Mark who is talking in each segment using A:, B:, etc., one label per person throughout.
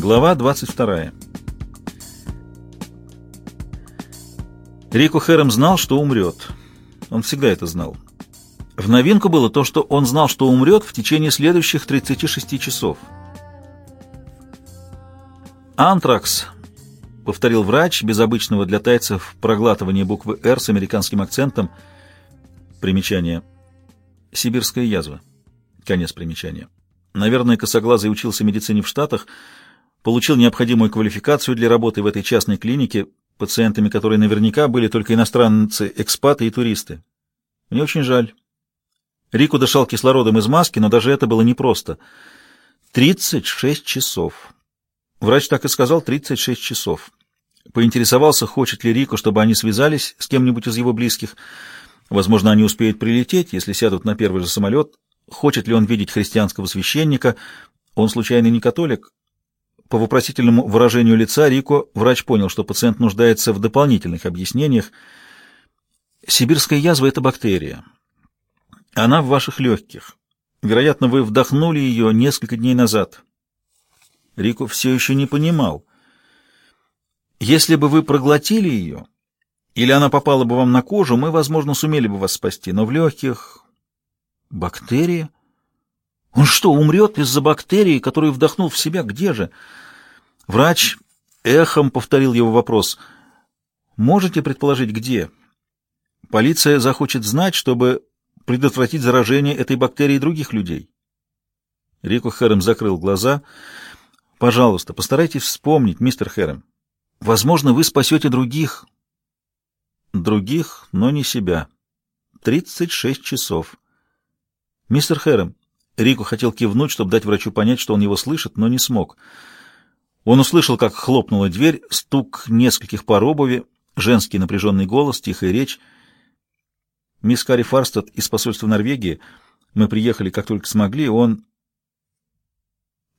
A: Глава 22. Рико Хэрем знал, что умрет. Он всегда это знал. В новинку было то, что он знал, что умрет в течение следующих 36 часов. «Антракс», — повторил врач, без обычного для тайцев проглатывания буквы «Р» с американским акцентом. Примечание. «Сибирская язва». Конец примечания. Наверное, косоглазый учился медицине в Штатах — получил необходимую квалификацию для работы в этой частной клинике, пациентами которой наверняка были только иностранцы, экспаты и туристы. Мне очень жаль. Рику дышал кислородом из маски, но даже это было непросто. 36 часов. Врач так и сказал, 36 часов. Поинтересовался, хочет ли Рико, чтобы они связались с кем-нибудь из его близких. Возможно, они успеют прилететь, если сядут на первый же самолет. Хочет ли он видеть христианского священника? Он, случайно, не католик? По вопросительному выражению лица Рико врач понял, что пациент нуждается в дополнительных объяснениях. Сибирская язва – это бактерия. Она в ваших легких. Вероятно, вы вдохнули ее несколько дней назад. Рико все еще не понимал. Если бы вы проглотили ее, или она попала бы вам на кожу, мы, возможно, сумели бы вас спасти, но в легких... Бактерия? Он что, умрет из-за бактерии, которую вдохнул в себя? Где же? Врач эхом повторил его вопрос. Можете предположить, где? Полиция захочет знать, чтобы предотвратить заражение этой бактерией других людей. Рико Хэрем закрыл глаза. Пожалуйста, постарайтесь вспомнить, мистер Хэрем. Возможно, вы спасете других. Других, но не себя. Тридцать шесть часов. Мистер Хэрем, Рико хотел кивнуть, чтобы дать врачу понять, что он его слышит, но не смог. Он услышал, как хлопнула дверь, стук нескольких пар обуви, женский напряженный голос, тихая речь. «Мисс Карри Фарстад из посольства Норвегии. Мы приехали, как только смогли. Он...»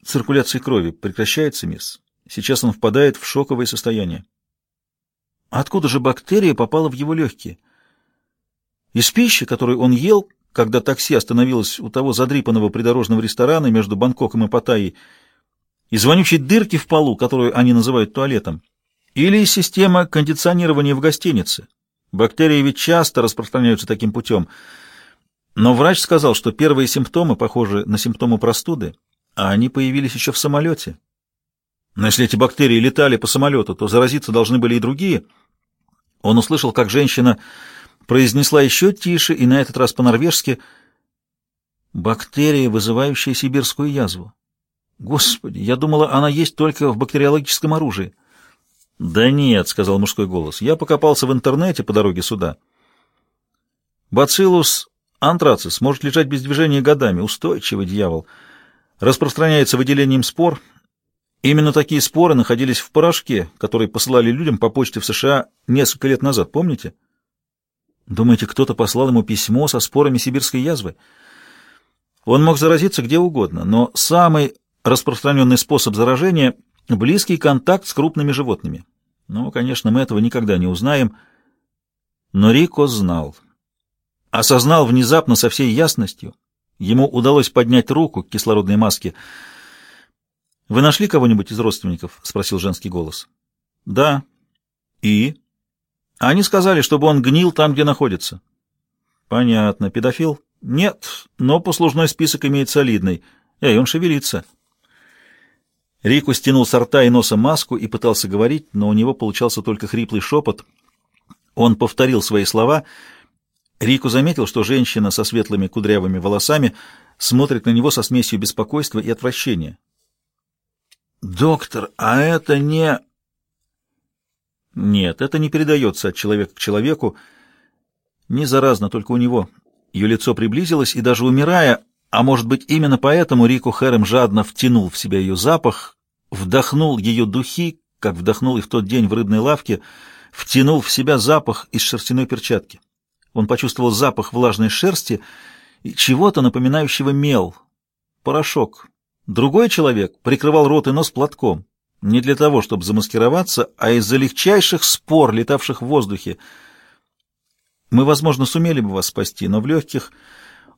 A: «Циркуляция крови прекращается, мисс. Сейчас он впадает в шоковое состояние». «Откуда же бактерия попала в его легкие?» «Из пищи, которую он ел, когда такси остановилось у того задрипанного придорожного ресторана между Бангкоком и Паттайей, из вонючей дырки в полу, которую они называют туалетом, или из системы кондиционирования в гостинице. Бактерии ведь часто распространяются таким путем. Но врач сказал, что первые симптомы похожи на симптомы простуды, а они появились еще в самолете. Но если эти бактерии летали по самолету, то заразиться должны были и другие. Он услышал, как женщина произнесла еще тише и на этот раз по-норвежски «Бактерия, вызывающая сибирскую язву». «Господи, я думала, она есть только в бактериологическом оружии». «Да нет», — сказал мужской голос, — «я покопался в интернете по дороге сюда». «Бациллус антрацис может лежать без движения годами, устойчивый дьявол. Распространяется выделением спор. Именно такие споры находились в порошке, который посылали людям по почте в США несколько лет назад, помните?» Думаете, кто-то послал ему письмо со спорами сибирской язвы? Он мог заразиться где угодно, но самый распространенный способ заражения — близкий контакт с крупными животными. Ну, конечно, мы этого никогда не узнаем. Но Рико знал. Осознал внезапно со всей ясностью. Ему удалось поднять руку к кислородной маске. «Вы нашли кого-нибудь из родственников?» — спросил женский голос. «Да». «И?» Они сказали, чтобы он гнил там, где находится. Понятно. Педофил? Нет, но послужной список имеет солидный. Эй, он шевелится. Рику стянул с рта и носа маску и пытался говорить, но у него получался только хриплый шепот. Он повторил свои слова. Рику заметил, что женщина со светлыми кудрявыми волосами смотрит на него со смесью беспокойства и отвращения. «Доктор, а это не...» Нет, это не передается от человека к человеку. Не заразно только у него. Ее лицо приблизилось, и даже умирая, а может быть именно поэтому Рику Хэрем жадно втянул в себя ее запах, вдохнул ее духи, как вдохнул и в тот день в рыбной лавке, втянул в себя запах из шерстяной перчатки. Он почувствовал запах влажной шерсти и чего-то напоминающего мел, порошок. Другой человек прикрывал рот и нос платком не для того, чтобы замаскироваться, а из-за легчайших спор, летавших в воздухе. Мы, возможно, сумели бы вас спасти, но в легких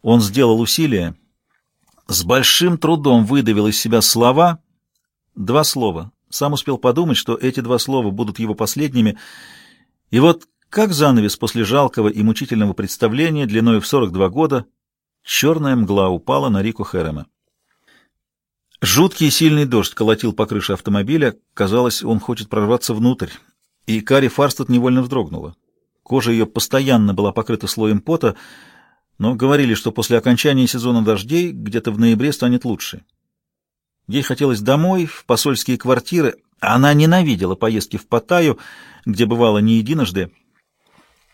A: он сделал усилие, с большим трудом выдавил из себя слова, Два слова. Сам успел подумать, что эти два слова будут его последними. И вот как занавес после жалкого и мучительного представления длиной в 42 года, черная мгла упала на Рику Херема. Жуткий сильный дождь колотил по крыше автомобиля. Казалось, он хочет прорваться внутрь. И Кари Фарстед невольно вздрогнула. Кожа ее постоянно была покрыта слоем пота, но говорили, что после окончания сезона дождей где-то в ноябре станет лучше. Ей хотелось домой, в посольские квартиры. Она ненавидела поездки в Паттайю, где бывала не единожды.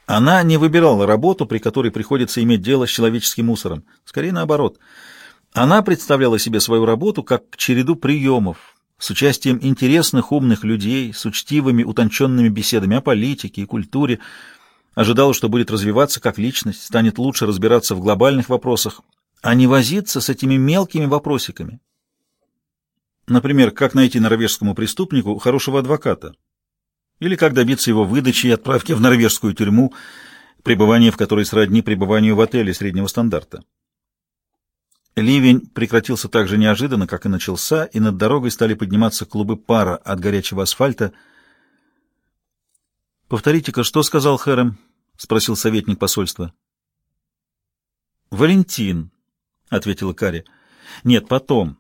A: Она не выбирала работу, при которой приходится иметь дело с человеческим мусором. Скорее наоборот. Она представляла себе свою работу как череду приемов, с участием интересных, умных людей, с учтивыми, утонченными беседами о политике и культуре, ожидала, что будет развиваться как личность, станет лучше разбираться в глобальных вопросах, а не возиться с этими мелкими вопросиками. Например, как найти норвежскому преступнику хорошего адвоката? Или как добиться его выдачи и отправки в норвежскую тюрьму, пребывание в которой сродни пребыванию в отеле среднего стандарта? Ливень прекратился так же неожиданно, как и начался, и над дорогой стали подниматься клубы пара от горячего асфальта. «Повторите-ка, что сказал Хэрем?» — спросил советник посольства. «Валентин», — ответила Кари. «Нет, потом.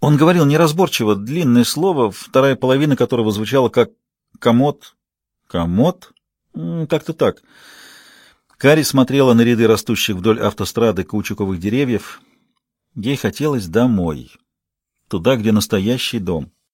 A: Он говорил неразборчиво, длинное слово, вторая половина которого звучала как «комод». «Комод?» Как-то так. Кари смотрела на ряды растущих вдоль автострады каучуковых деревьев. Ей хотелось домой. Туда, где настоящий дом.